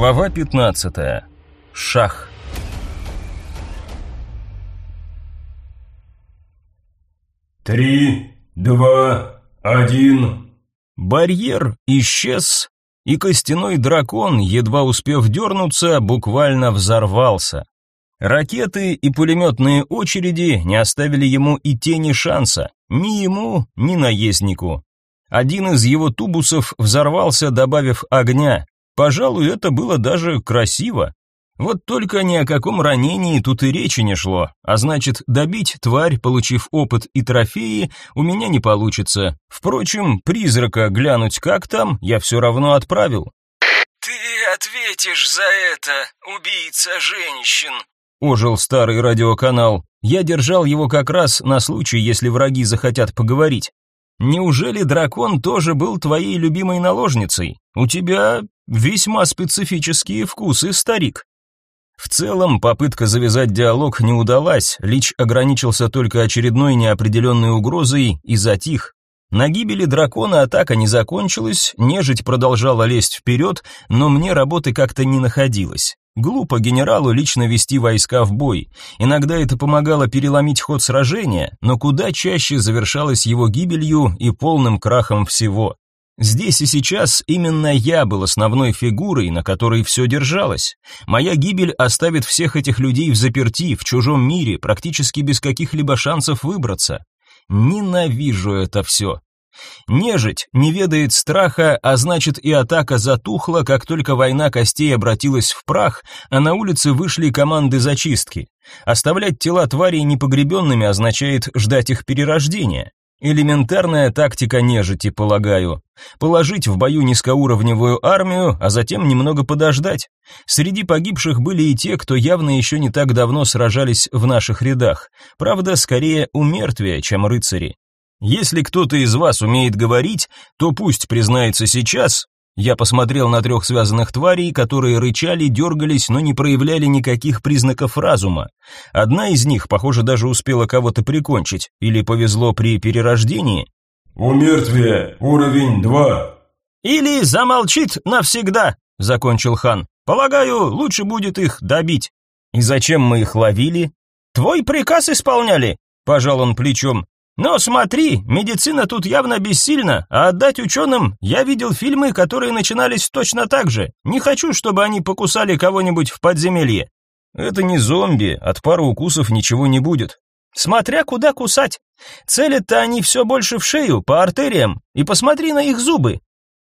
Глава 15. Шах. Три, два, один. Барьер исчез, и костяной дракон, едва успев дернуться, буквально взорвался. Ракеты и пулеметные очереди не оставили ему и тени шанса, ни ему, ни наезднику. Один из его тубусов взорвался, добавив огня. Пожалуй, это было даже красиво. Вот только ни о каком ранении тут и речи не шло, а значит, добить тварь, получив опыт и трофеи, у меня не получится. Впрочем, призрака глянуть как там, я все равно отправил. «Ты ответишь за это, убийца женщин!» Ожил старый радиоканал. Я держал его как раз на случай, если враги захотят поговорить. Неужели дракон тоже был твоей любимой наложницей? У тебя весьма специфические вкусы, старик. В целом, попытка завязать диалог не удалась, Лич ограничился только очередной неопределенной угрозой и затих. На гибели дракона атака не закончилась, нежить продолжала лезть вперед, но мне работы как-то не находилось. Глупо генералу лично вести войска в бой. Иногда это помогало переломить ход сражения, но куда чаще завершалось его гибелью и полным крахом всего. Здесь и сейчас именно я был основной фигурой, на которой все держалось. Моя гибель оставит всех этих людей в заперти, в чужом мире, практически без каких-либо шансов выбраться. Ненавижу это все. Нежить не ведает страха, а значит и атака затухла, как только война костей обратилась в прах, а на улице вышли команды зачистки. Оставлять тела тварей непогребенными означает ждать их перерождения. Элементарная тактика нежити, полагаю. Положить в бою низкоуровневую армию, а затем немного подождать. Среди погибших были и те, кто явно еще не так давно сражались в наших рядах. Правда, скорее у мертвия, чем рыцари. Если кто-то из вас умеет говорить, то пусть признается сейчас. Я посмотрел на трех связанных тварей, которые рычали, дергались, но не проявляли никаких признаков разума. Одна из них, похоже, даже успела кого-то прикончить, или повезло при перерождении. У мертвия уровень 2. Или замолчит навсегда, закончил хан. Полагаю, лучше будет их добить. И зачем мы их ловили? Твой приказ исполняли, пожал он плечом. Но смотри, медицина тут явно бессильна, а отдать ученым я видел фильмы, которые начинались точно так же. Не хочу, чтобы они покусали кого-нибудь в подземелье. Это не зомби, от пары укусов ничего не будет. Смотря куда кусать. Целят-то они все больше в шею, по артериям, и посмотри на их зубы.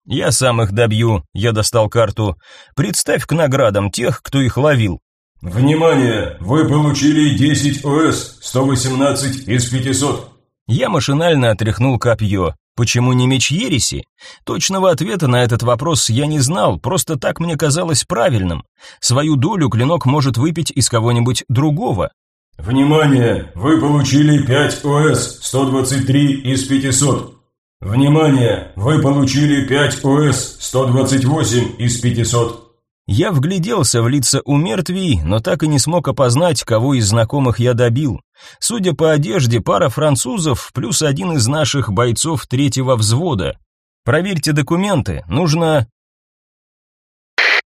Я сам их добью, я достал карту. Представь к наградам тех, кто их ловил. Внимание, вы получили 10 ОС, 118 из 500. Я машинально отряхнул копье. Почему не меч ереси? Точного ответа на этот вопрос я не знал, просто так мне казалось правильным. Свою долю клинок может выпить из кого-нибудь другого. Внимание! Вы получили 5 ОС, 123 из 500. Внимание! Вы получили 5 ОС, 128 из 500. Я вгляделся в лица у мертвей, но так и не смог опознать, кого из знакомых я добил. Судя по одежде, пара французов плюс один из наших бойцов третьего взвода. Проверьте документы, нужно...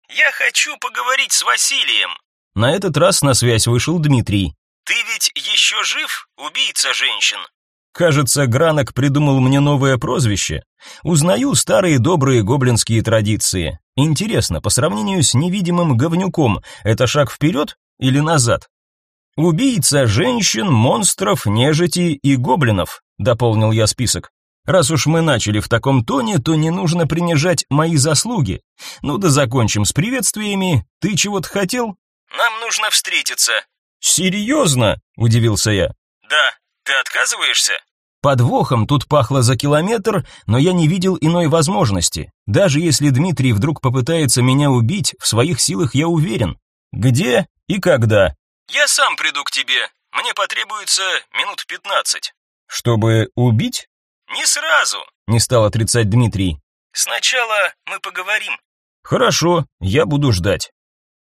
«Я хочу поговорить с Василием». На этот раз на связь вышел Дмитрий. «Ты ведь еще жив, убийца женщин?» Кажется, Гранок придумал мне новое прозвище. Узнаю старые добрые гоблинские традиции. Интересно, по сравнению с невидимым говнюком, это шаг вперед или назад? Убийца женщин, монстров, нежити и гоблинов, дополнил я список. Раз уж мы начали в таком тоне, то не нужно принижать мои заслуги. Ну да закончим с приветствиями. Ты чего-то хотел? Нам нужно встретиться. Серьезно? удивился я. Да, ты отказываешься? Подвохом тут пахло за километр, но я не видел иной возможности. Даже если Дмитрий вдруг попытается меня убить, в своих силах я уверен. Где и когда? Я сам приду к тебе. Мне потребуется минут пятнадцать. Чтобы убить? Не сразу. Не стал отрицать Дмитрий. Сначала мы поговорим. Хорошо, я буду ждать.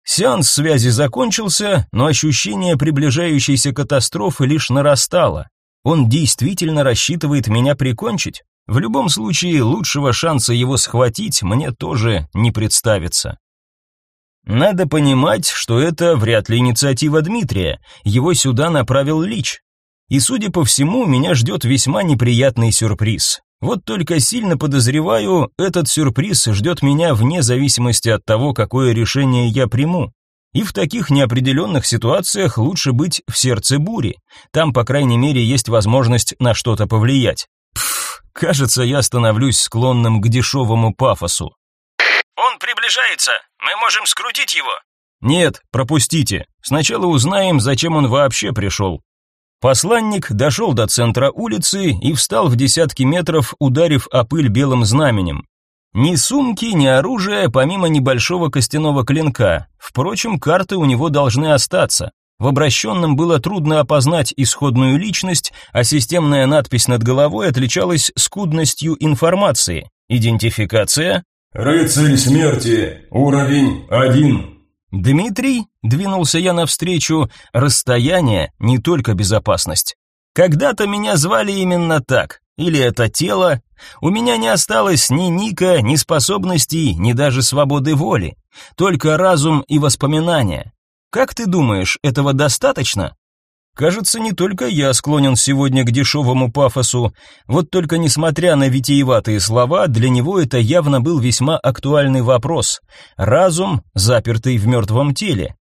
Сеанс связи закончился, но ощущение приближающейся катастрофы лишь нарастало. Он действительно рассчитывает меня прикончить? В любом случае, лучшего шанса его схватить мне тоже не представится. Надо понимать, что это вряд ли инициатива Дмитрия. Его сюда направил Лич. И, судя по всему, меня ждет весьма неприятный сюрприз. Вот только сильно подозреваю, этот сюрприз ждет меня вне зависимости от того, какое решение я приму. И в таких неопределенных ситуациях лучше быть в сердце бури. Там, по крайней мере, есть возможность на что-то повлиять. Пф, кажется, я становлюсь склонным к дешевому пафосу. Он приближается. Мы можем скрутить его. Нет, пропустите. Сначала узнаем, зачем он вообще пришел. Посланник дошел до центра улицы и встал в десятки метров, ударив о пыль белым знаменем. Ни сумки, ни оружия, помимо небольшого костяного клинка. Впрочем, карты у него должны остаться. В обращенном было трудно опознать исходную личность, а системная надпись над головой отличалась скудностью информации. Идентификация «Рыцарь смерти, уровень один». «Дмитрий?» — двинулся я навстречу. «Расстояние — не только безопасность. Когда-то меня звали именно так. Или это тело? У меня не осталось ни ника, ни способностей, ни даже свободы воли. Только разум и воспоминания. Как ты думаешь, этого достаточно? Кажется, не только я склонен сегодня к дешевому пафосу. Вот только несмотря на витиеватые слова, для него это явно был весьма актуальный вопрос. Разум, запертый в мертвом теле.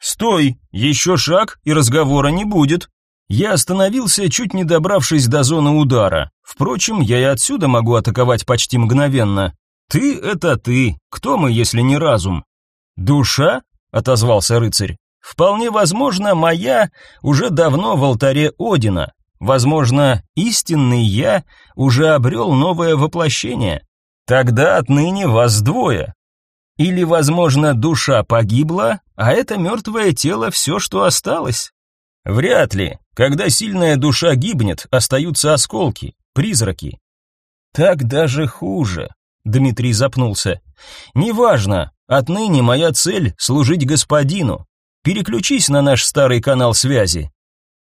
«Стой! Еще шаг, и разговора не будет!» Я остановился, чуть не добравшись до зоны удара. Впрочем, я и отсюда могу атаковать почти мгновенно. Ты — это ты. Кто мы, если не разум? Душа? — отозвался рыцарь. Вполне возможно, моя уже давно в алтаре Одина. Возможно, истинный я уже обрел новое воплощение. Тогда отныне вас двое. Или, возможно, душа погибла, а это мертвое тело все, что осталось. Вряд ли. Когда сильная душа гибнет, остаются осколки, призраки. Так даже хуже. Дмитрий запнулся. Неважно, отныне моя цель служить господину. Переключись на наш старый канал связи.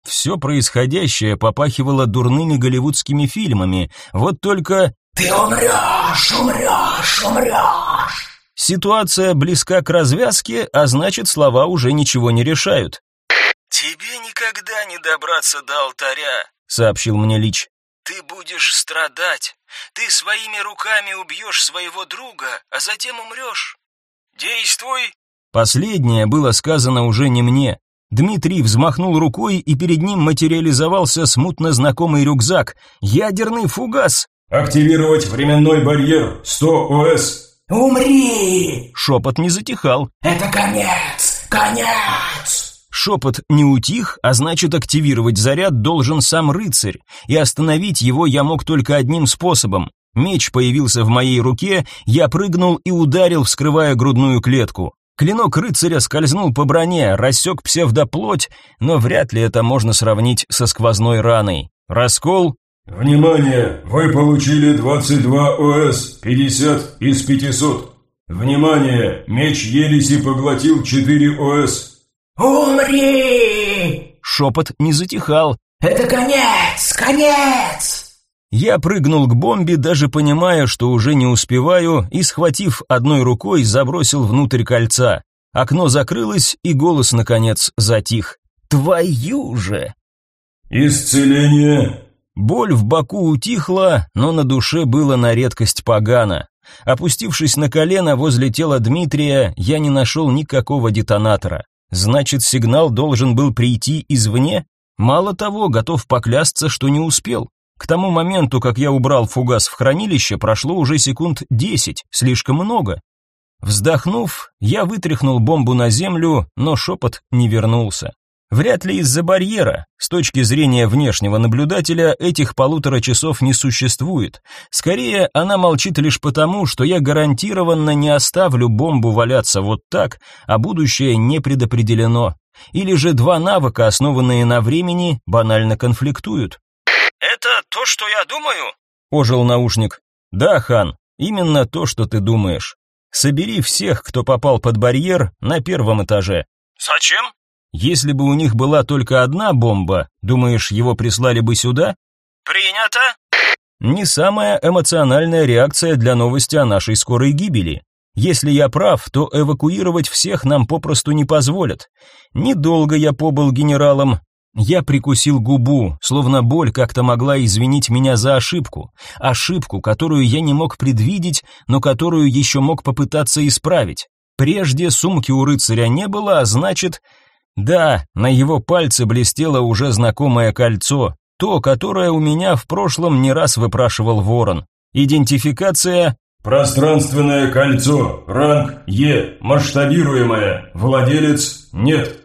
Все происходящее попахивало дурными голливудскими фильмами. Вот только ты умрешь, умрешь, умрешь. Ситуация близка к развязке, а значит, слова уже ничего не решают. «Тебе никогда не добраться до алтаря», — сообщил мне Лич. «Ты будешь страдать. Ты своими руками убьешь своего друга, а затем умрешь. Действуй!» Последнее было сказано уже не мне. Дмитрий взмахнул рукой, и перед ним материализовался смутно знакомый рюкзак. Ядерный фугас. «Активировать временной барьер 100 ОС». «Умри!» Шепот не затихал. «Это конец! Конец!» Шепот не утих, а значит активировать заряд должен сам рыцарь, и остановить его я мог только одним способом. Меч появился в моей руке, я прыгнул и ударил, вскрывая грудную клетку. Клинок рыцаря скользнул по броне, рассек псевдоплоть, но вряд ли это можно сравнить со сквозной раной. Раскол. Внимание! Вы получили 22 ОС, 50 из 500. Внимание! Меч Елиси поглотил 4 ОС, «Умри!» Шепот не затихал. «Это конец! Конец!» Я прыгнул к бомбе, даже понимая, что уже не успеваю, и, схватив одной рукой, забросил внутрь кольца. Окно закрылось, и голос, наконец, затих. «Твою же!» «Исцеление!» Боль в боку утихла, но на душе было на редкость погано. Опустившись на колено возле тела Дмитрия, я не нашел никакого детонатора. Значит, сигнал должен был прийти извне? Мало того, готов поклясться, что не успел. К тому моменту, как я убрал фугас в хранилище, прошло уже секунд десять, слишком много. Вздохнув, я вытряхнул бомбу на землю, но шепот не вернулся. Вряд ли из-за барьера. С точки зрения внешнего наблюдателя этих полутора часов не существует. Скорее, она молчит лишь потому, что я гарантированно не оставлю бомбу валяться вот так, а будущее не предопределено. Или же два навыка, основанные на времени, банально конфликтуют. «Это то, что я думаю?» — ожил наушник. «Да, Хан, именно то, что ты думаешь. Собери всех, кто попал под барьер, на первом этаже». «Зачем?» Если бы у них была только одна бомба, думаешь, его прислали бы сюда? Принято. Не самая эмоциональная реакция для новости о нашей скорой гибели. Если я прав, то эвакуировать всех нам попросту не позволят. Недолго я побыл генералом. Я прикусил губу, словно боль как-то могла извинить меня за ошибку. Ошибку, которую я не мог предвидеть, но которую еще мог попытаться исправить. Прежде сумки у рыцаря не было, а значит... Да, на его пальце блестело уже знакомое кольцо, то, которое у меня в прошлом не раз выпрашивал ворон. Идентификация Пространственное кольцо, ранг Е, масштабируемое, владелец нет.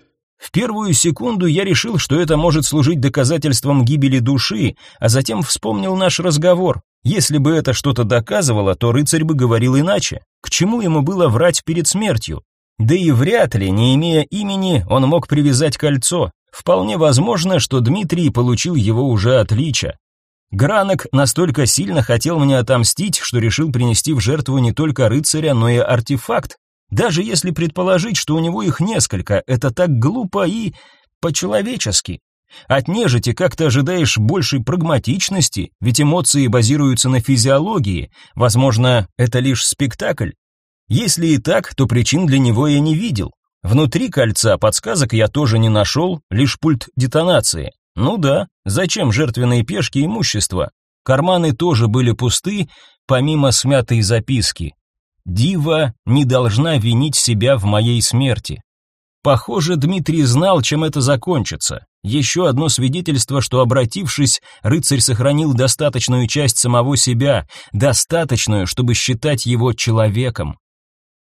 В первую секунду я решил, что это может служить доказательством гибели души, а затем вспомнил наш разговор. Если бы это что-то доказывало, то рыцарь бы говорил иначе. К чему ему было врать перед смертью? Да и вряд ли, не имея имени, он мог привязать кольцо. Вполне возможно, что Дмитрий получил его уже от Лича. Гранок настолько сильно хотел мне отомстить, что решил принести в жертву не только рыцаря, но и артефакт. Даже если предположить, что у него их несколько, это так глупо и по-человечески. От нежити как то ожидаешь большей прагматичности, ведь эмоции базируются на физиологии. Возможно, это лишь спектакль. Если и так, то причин для него я не видел. Внутри кольца подсказок я тоже не нашел, лишь пульт детонации. Ну да, зачем жертвенные пешки имущества? Карманы тоже были пусты, помимо смятой записки. Дива не должна винить себя в моей смерти. Похоже, Дмитрий знал, чем это закончится. Еще одно свидетельство, что обратившись, рыцарь сохранил достаточную часть самого себя, достаточную, чтобы считать его человеком.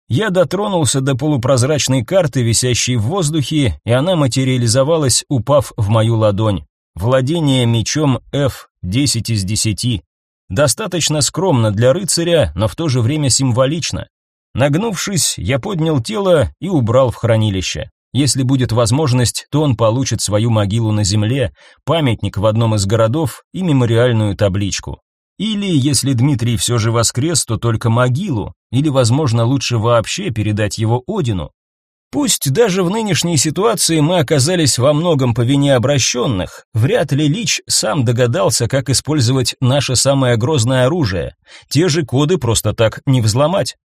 Я дотронулся до полупрозрачной карты, висящей в воздухе, и она материализовалась, упав в мою ладонь. Владение мечом F 10 из 10. Достаточно скромно для рыцаря, но в то же время символично. Нагнувшись, я поднял тело и убрал в хранилище. Если будет возможность, то он получит свою могилу на земле, памятник в одном из городов и мемориальную табличку. Или, если Дмитрий все же воскрес, то только могилу, или, возможно, лучше вообще передать его Одину. Пусть даже в нынешней ситуации мы оказались во многом по вине обращенных, вряд ли Лич сам догадался, как использовать наше самое грозное оружие. Те же коды просто так не взломать.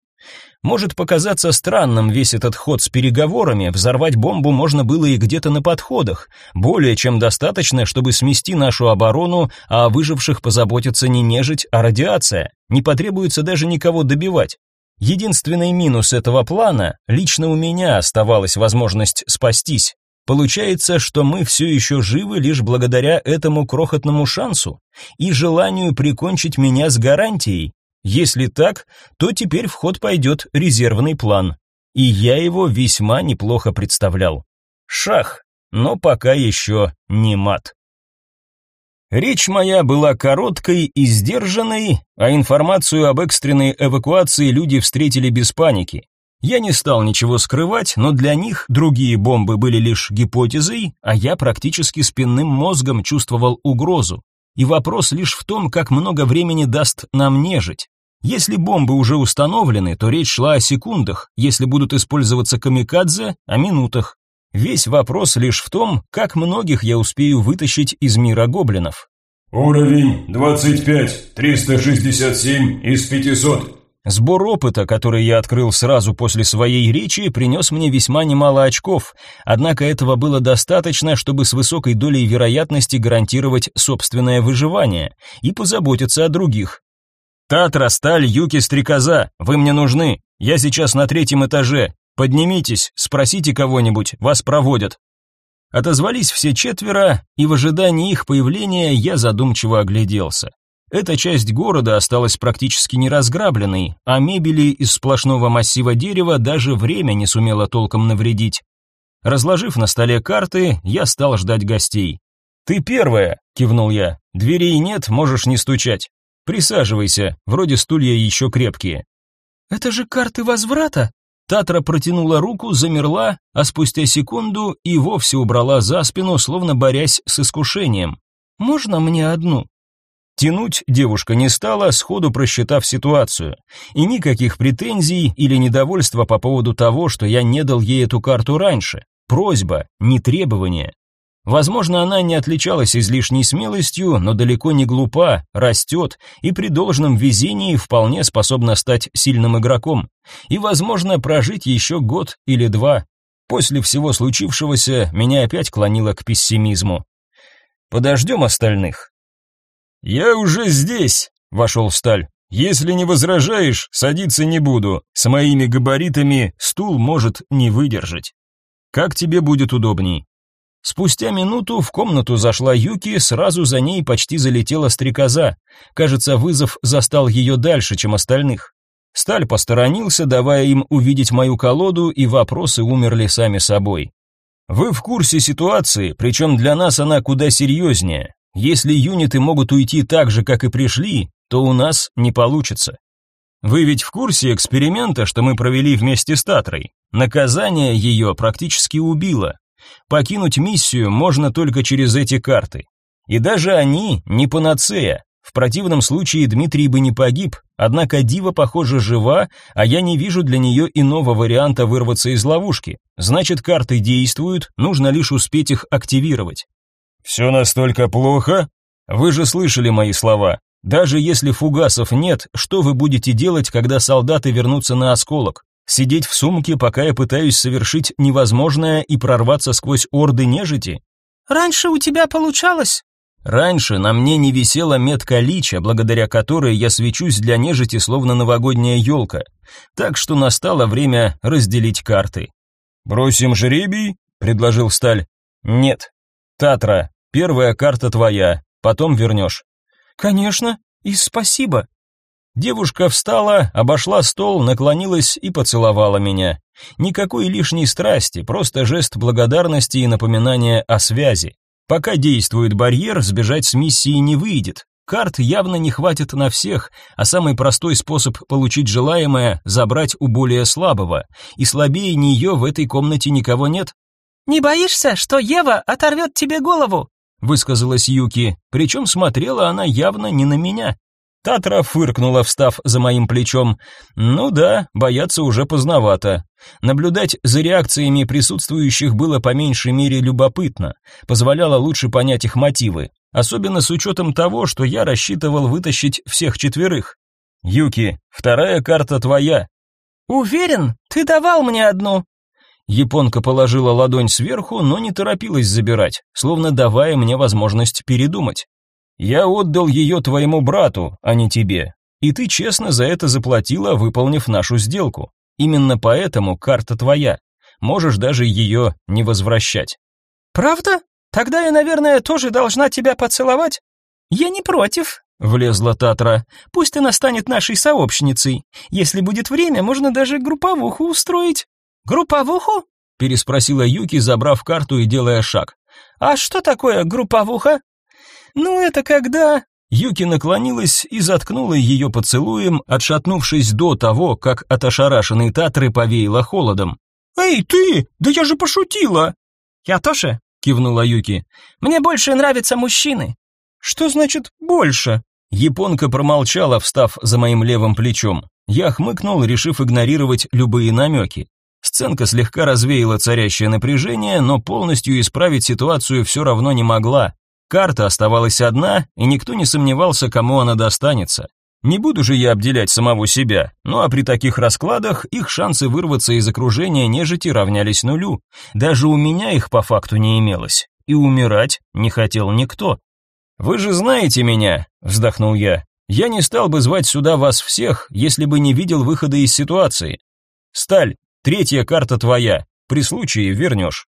Может показаться странным весь этот ход с переговорами, взорвать бомбу можно было и где-то на подходах, более чем достаточно, чтобы смести нашу оборону, а о выживших позаботиться не нежить, а радиация. Не потребуется даже никого добивать. Единственный минус этого плана – лично у меня оставалась возможность спастись. Получается, что мы все еще живы лишь благодаря этому крохотному шансу и желанию прикончить меня с гарантией. Если так, то теперь в ход пойдет резервный план. И я его весьма неплохо представлял. Шах, но пока еще не мат. Речь моя была короткой и сдержанной, а информацию об экстренной эвакуации люди встретили без паники. Я не стал ничего скрывать, но для них другие бомбы были лишь гипотезой, а я практически спинным мозгом чувствовал угрозу. И вопрос лишь в том, как много времени даст нам нежить. Если бомбы уже установлены, то речь шла о секундах, если будут использоваться камикадзе – о минутах. Весь вопрос лишь в том, как многих я успею вытащить из мира гоблинов. Уровень 25, 367 из 500. Сбор опыта, который я открыл сразу после своей речи, принес мне весьма немало очков, однако этого было достаточно, чтобы с высокой долей вероятности гарантировать собственное выживание и позаботиться о других. «Татра, Сталь, Юки, Стрекоза, вы мне нужны. Я сейчас на третьем этаже. Поднимитесь, спросите кого-нибудь, вас проводят. Отозвались все четверо, и в ожидании их появления я задумчиво огляделся. Эта часть города осталась практически неразграбленной, а мебели из сплошного массива дерева даже время не сумело толком навредить. Разложив на столе карты, я стал ждать гостей. «Ты первая», — кивнул я. «Дверей нет, можешь не стучать. Присаживайся, вроде стулья еще крепкие». «Это же карты возврата?» Татра протянула руку, замерла, а спустя секунду и вовсе убрала за спину, словно борясь с искушением. «Можно мне одну?» Тянуть девушка не стала, сходу просчитав ситуацию. И никаких претензий или недовольства по поводу того, что я не дал ей эту карту раньше. Просьба, не требование. Возможно, она не отличалась излишней смелостью, но далеко не глупа, растет и при должном везении вполне способна стать сильным игроком. И, возможно, прожить еще год или два. После всего случившегося меня опять клонило к пессимизму. Подождем остальных. «Я уже здесь», — вошел Сталь. «Если не возражаешь, садиться не буду. С моими габаритами стул может не выдержать. Как тебе будет удобней?» Спустя минуту в комнату зашла Юки, сразу за ней почти залетела стрекоза. Кажется, вызов застал ее дальше, чем остальных. Сталь посторонился, давая им увидеть мою колоду, и вопросы умерли сами собой. Вы в курсе ситуации, причем для нас она куда серьезнее. Если юниты могут уйти так же, как и пришли, то у нас не получится. Вы ведь в курсе эксперимента, что мы провели вместе с Татрой? Наказание ее практически убило. Покинуть миссию можно только через эти карты. И даже они не панацея. В противном случае Дмитрий бы не погиб, однако Дива, похоже, жива, а я не вижу для нее иного варианта вырваться из ловушки. Значит, карты действуют, нужно лишь успеть их активировать. Все настолько плохо? Вы же слышали мои слова. Даже если фугасов нет, что вы будете делать, когда солдаты вернутся на осколок? Сидеть в сумке, пока я пытаюсь совершить невозможное и прорваться сквозь орды нежити? Раньше у тебя получалось? Раньше на мне не висела метка лича, благодаря которой я свечусь для нежити словно новогодняя елка. Так что настало время разделить карты. «Бросим жребий?» — предложил Сталь. «Нет. Татра, первая карта твоя, потом вернешь». «Конечно, и спасибо», Девушка встала, обошла стол, наклонилась и поцеловала меня. Никакой лишней страсти, просто жест благодарности и напоминание о связи. Пока действует барьер, сбежать с миссии не выйдет. Карт явно не хватит на всех, а самый простой способ получить желаемое – забрать у более слабого. И слабее нее в этой комнате никого нет. «Не боишься, что Ева оторвет тебе голову?» – высказалась Юки, причем смотрела она явно не на меня. Татра фыркнула, встав за моим плечом. Ну да, бояться уже поздновато. Наблюдать за реакциями присутствующих было по меньшей мере любопытно, позволяло лучше понять их мотивы, особенно с учетом того, что я рассчитывал вытащить всех четверых. Юки, вторая карта твоя. Уверен, ты давал мне одну. Японка положила ладонь сверху, но не торопилась забирать, словно давая мне возможность передумать. Я отдал ее твоему брату, а не тебе. И ты честно за это заплатила, выполнив нашу сделку. Именно поэтому карта твоя. Можешь даже ее не возвращать. Правда? Тогда я, наверное, тоже должна тебя поцеловать. Я не против, влезла Татра. Пусть она станет нашей сообщницей. Если будет время, можно даже групповуху устроить. Групповуху? переспросила Юки, забрав карту и делая шаг. А что такое групповуха? «Ну, это когда...» Юки наклонилась и заткнула ее поцелуем, отшатнувшись до того, как от ошарашенной Татры повеяло холодом. «Эй, ты! Да я же пошутила!» «Я тоже?» — кивнула Юки. «Мне больше нравятся мужчины». «Что значит «больше»?» Японка промолчала, встав за моим левым плечом. Я хмыкнул, решив игнорировать любые намеки. Сценка слегка развеяла царящее напряжение, но полностью исправить ситуацию все равно не могла. Карта оставалась одна, и никто не сомневался, кому она достанется. Не буду же я обделять самого себя, ну а при таких раскладах их шансы вырваться из окружения нежити равнялись нулю. Даже у меня их по факту не имелось, и умирать не хотел никто. «Вы же знаете меня», — вздохнул я. «Я не стал бы звать сюда вас всех, если бы не видел выхода из ситуации. Сталь, третья карта твоя, при случае вернешь».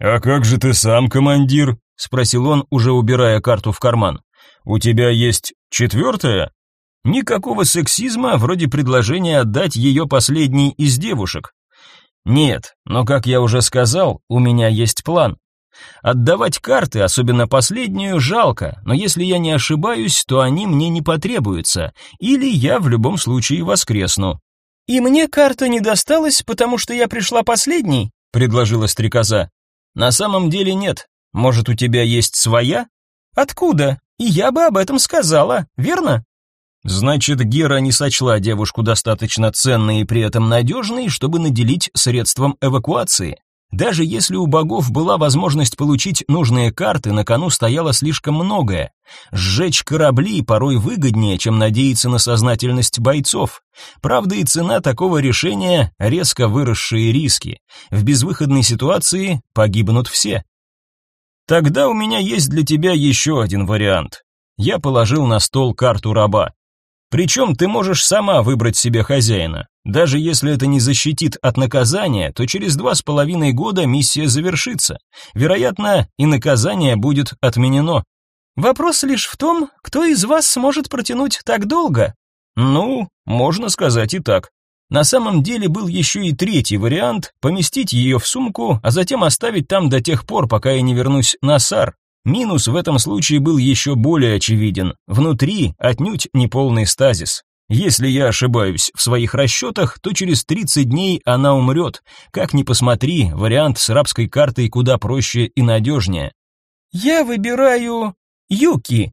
«А как же ты сам, командир?» Спросил он, уже убирая карту в карман. У тебя есть четвертая?» Никакого сексизма, вроде предложения отдать ее последней из девушек. Нет, но как я уже сказал, у меня есть план. Отдавать карты, особенно последнюю, жалко, но если я не ошибаюсь, то они мне не потребуются, или я в любом случае воскресну. И мне карта не досталась, потому что я пришла последней, предложила стрекоза. На самом деле нет. Может, у тебя есть своя? Откуда? И я бы об этом сказала, верно? Значит, Гера не сочла девушку достаточно ценной и при этом надежной, чтобы наделить средством эвакуации. Даже если у богов была возможность получить нужные карты, на кону стояло слишком многое. Сжечь корабли порой выгоднее, чем надеяться на сознательность бойцов. Правда и цена такого решения – резко выросшие риски. В безвыходной ситуации погибнут все. Тогда у меня есть для тебя еще один вариант. Я положил на стол карту раба. Причем ты можешь сама выбрать себе хозяина. Даже если это не защитит от наказания, то через два с половиной года миссия завершится. Вероятно, и наказание будет отменено. Вопрос лишь в том, кто из вас сможет протянуть так долго. Ну, можно сказать и так. На самом деле был еще и третий вариант – поместить ее в сумку, а затем оставить там до тех пор, пока я не вернусь на САР. Минус в этом случае был еще более очевиден. Внутри отнюдь не полный стазис. Если я ошибаюсь в своих расчетах, то через 30 дней она умрет. Как ни посмотри, вариант с рабской картой куда проще и надежнее. Я выбираю Юки.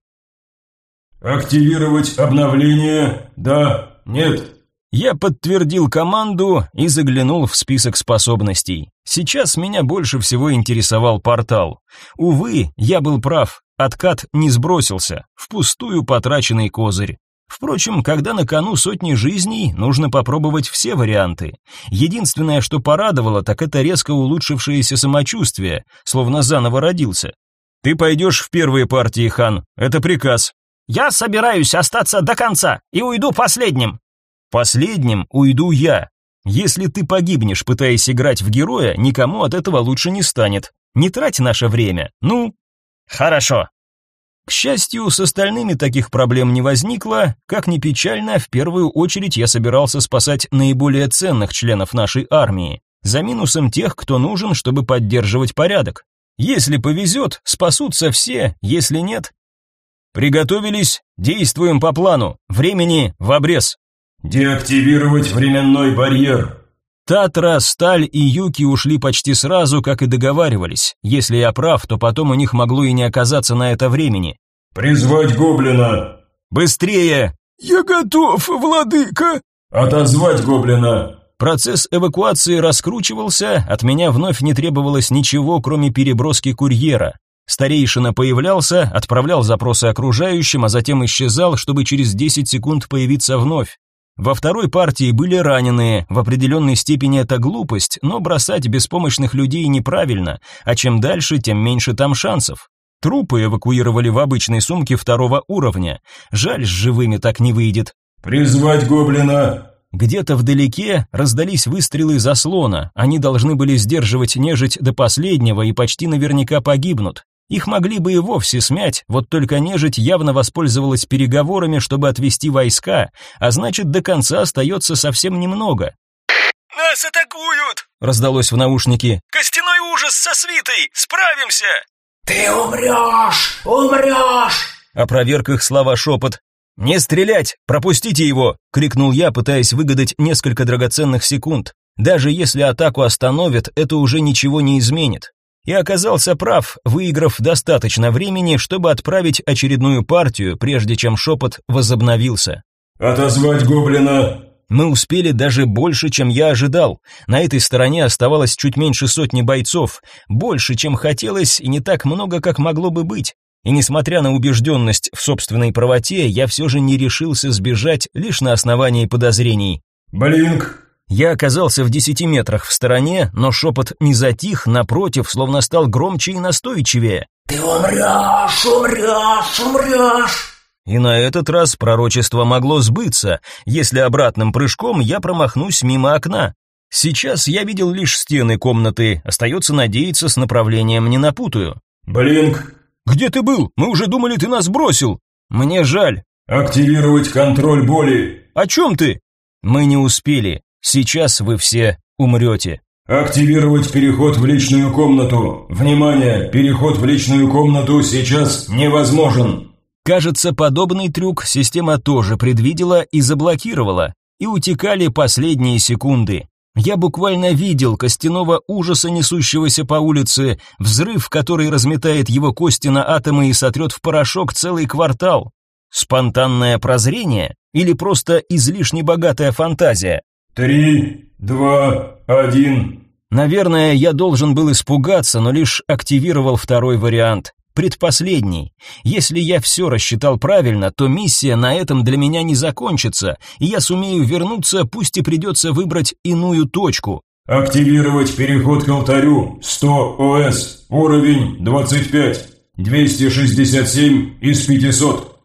Активировать обновление? Да, нет. Я подтвердил команду и заглянул в список способностей. Сейчас меня больше всего интересовал портал. Увы, я был прав, откат не сбросился, впустую потраченный козырь. Впрочем, когда на кону сотни жизней, нужно попробовать все варианты. Единственное, что порадовало, так это резко улучшившееся самочувствие, словно заново родился. Ты пойдешь в первые партии, хан. Это приказ. Я собираюсь остаться до конца и уйду последним. Последним уйду я. Если ты погибнешь, пытаясь играть в героя, никому от этого лучше не станет. Не трать наше время. Ну, хорошо. К счастью, с остальными таких проблем не возникло. Как ни печально, в первую очередь я собирался спасать наиболее ценных членов нашей армии, за минусом тех, кто нужен, чтобы поддерживать порядок. Если повезет, спасутся все, если нет. Приготовились, действуем по плану. Времени в обрез. Деактивировать временной барьер. Татра, Сталь и Юки ушли почти сразу, как и договаривались. Если я прав, то потом у них могло и не оказаться на это времени. Призвать гоблина. Быстрее! Я готов, владыка. Отозвать гоблина. Процесс эвакуации раскручивался, от меня вновь не требовалось ничего, кроме переброски курьера. Старейшина появлялся, отправлял запросы окружающим, а затем исчезал, чтобы через 10 секунд появиться вновь. Во второй партии были раненые, в определенной степени это глупость, но бросать беспомощных людей неправильно, а чем дальше, тем меньше там шансов. Трупы эвакуировали в обычной сумке второго уровня. Жаль, с живыми так не выйдет. «Призвать гоблина!» Где-то вдалеке раздались выстрелы заслона, они должны были сдерживать нежить до последнего и почти наверняка погибнут. Их могли бы и вовсе смять, вот только нежить явно воспользовалась переговорами, чтобы отвести войска, а значит, до конца остается совсем немного. «Нас атакуют!» — раздалось в наушнике. «Костяной ужас со свитой! Справимся!» «Ты умрешь! Умрешь!» — опроверг их слова шепот. «Не стрелять! Пропустите его!» — крикнул я, пытаясь выгадать несколько драгоценных секунд. Даже если атаку остановят, это уже ничего не изменит и оказался прав, выиграв достаточно времени, чтобы отправить очередную партию, прежде чем шепот возобновился. «Отозвать гоблина!» Мы успели даже больше, чем я ожидал. На этой стороне оставалось чуть меньше сотни бойцов, больше, чем хотелось, и не так много, как могло бы быть. И несмотря на убежденность в собственной правоте, я все же не решился сбежать лишь на основании подозрений. «Блинк!» Я оказался в десяти метрах в стороне, но шепот не затих, напротив, словно стал громче и настойчивее. «Ты умрешь, умрешь, умрешь!» И на этот раз пророчество могло сбыться, если обратным прыжком я промахнусь мимо окна. Сейчас я видел лишь стены комнаты, остается надеяться, с направлением не напутаю. «Блинк!» «Где ты был? Мы уже думали, ты нас бросил!» «Мне жаль!» «Активировать контроль боли!» «О чем ты?» «Мы не успели. Сейчас вы все умрете. Активировать переход в личную комнату. Внимание, переход в личную комнату сейчас невозможен. Кажется, подобный трюк система тоже предвидела и заблокировала. И утекали последние секунды. Я буквально видел костяного ужаса, несущегося по улице, взрыв, который разметает его кости на атомы и сотрет в порошок целый квартал. Спонтанное прозрение или просто излишне богатая фантазия? Три, два, один. Наверное, я должен был испугаться, но лишь активировал второй вариант. Предпоследний. Если я все рассчитал правильно, то миссия на этом для меня не закончится, и я сумею вернуться, пусть и придется выбрать иную точку. Активировать переход к алтарю 100 ОС, уровень 25, 267 из 500.